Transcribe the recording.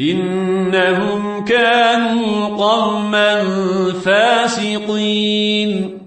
إنهم كانوا قوما فاسقين.